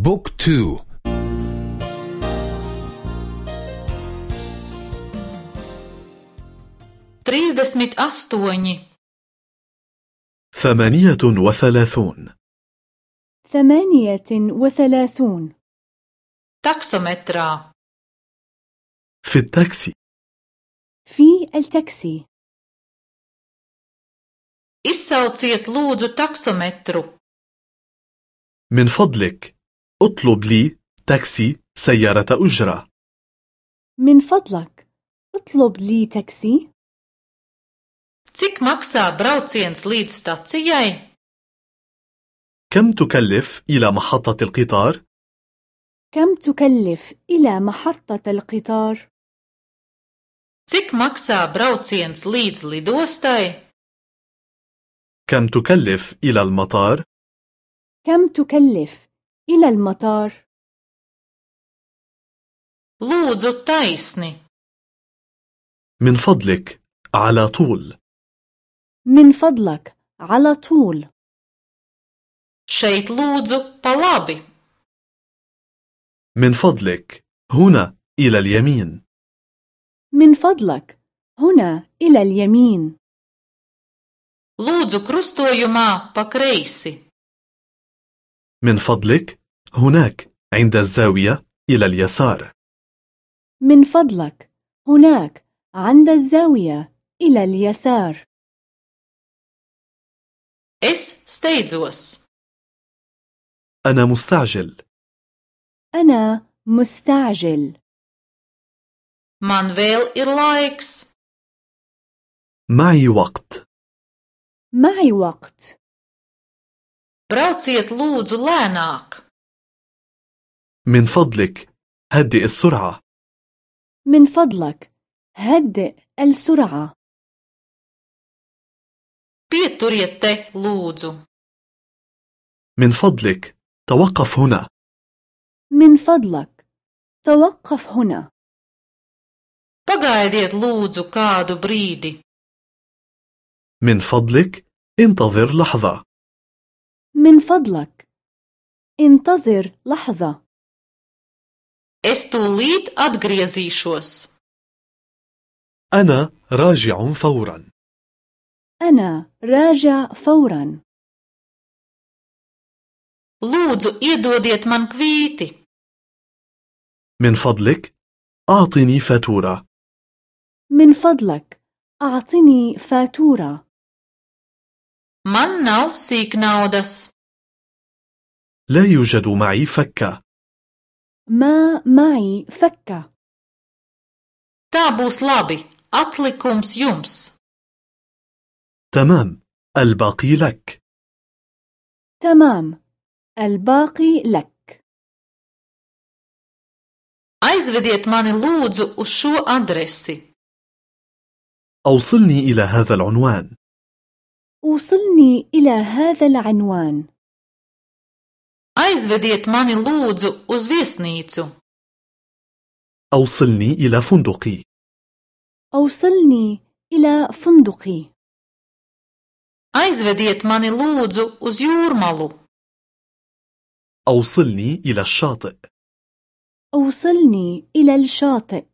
book two. trīsdesmit astoņi, ثمانية وثلاثون. ثمانية وثلاثون. taksometrā, في التاكسي. في التاكسي. izsauciet lūdzu taksometru, من فضلك. اطلب لي تاكسي سيارة أجرة. من فضلك اطلب لي تاكسي. Cik maksā brauciens līdz stacijai, كم تكلف إلى محطة القطار؟ كم تكلف إلى محطة القطار؟ Cik maksā brauciens līdz lidostai, كم تكلف إلى المطار؟ كم تكلف إلى المطار. Lūdzu taisni, من فضلك على طول. من فضلك على طول. Lūdzu pa labi, من فضلك هنا إلى اليمين. من فضلك هنا إلى اليمين. Lūdzu krustojumā pa kreisi, من فضلك هناك عند الزاوية إلى اليسار. من فضلك هناك عند الزاوية إلى اليسار. Es steidzos, أنا مستعجل. أنا مستعجل. Man vēl ir laiks, معي وقت. معي وقت. Brauciet lūdzu lēnāk, من فضلك هدئ السرعة. من فضلك هدئ السرعة. Pieturiet te lūdzu, من فضلك توقف هنا. من فضلك توقف هنا. Pagaidiet lūdzu kādu brīdi. من فضلك انتظر لحظة. من فضلك انتظر لحظة Es tūlīt atgriezīšos. أنا راجع فورا أنا راجع فورا Lūdzu, iedodiet man kvīti. من فضلك أعطني فاتورة من فضلك أعطني فاتورة Man nav sīknaudas. لا يوجد معي فكة ما معي فكة Tā būs labi. Atlikums jums. تمام الباقي لك تمام الباقي لك Aizvediet mani lūdzu uz šo adresi. أوصلني إلى هذا العنوان وصلني إلى هذا العنوان Aizvediet mani lūdzu uz viesnīcu. أوصلني إلى فندقي أوصلني إلى فندقي Aizvediet mani lūdzu uz jūrmalu. أوصلني إلى الشاطئ أوصلني إلى الشاطئ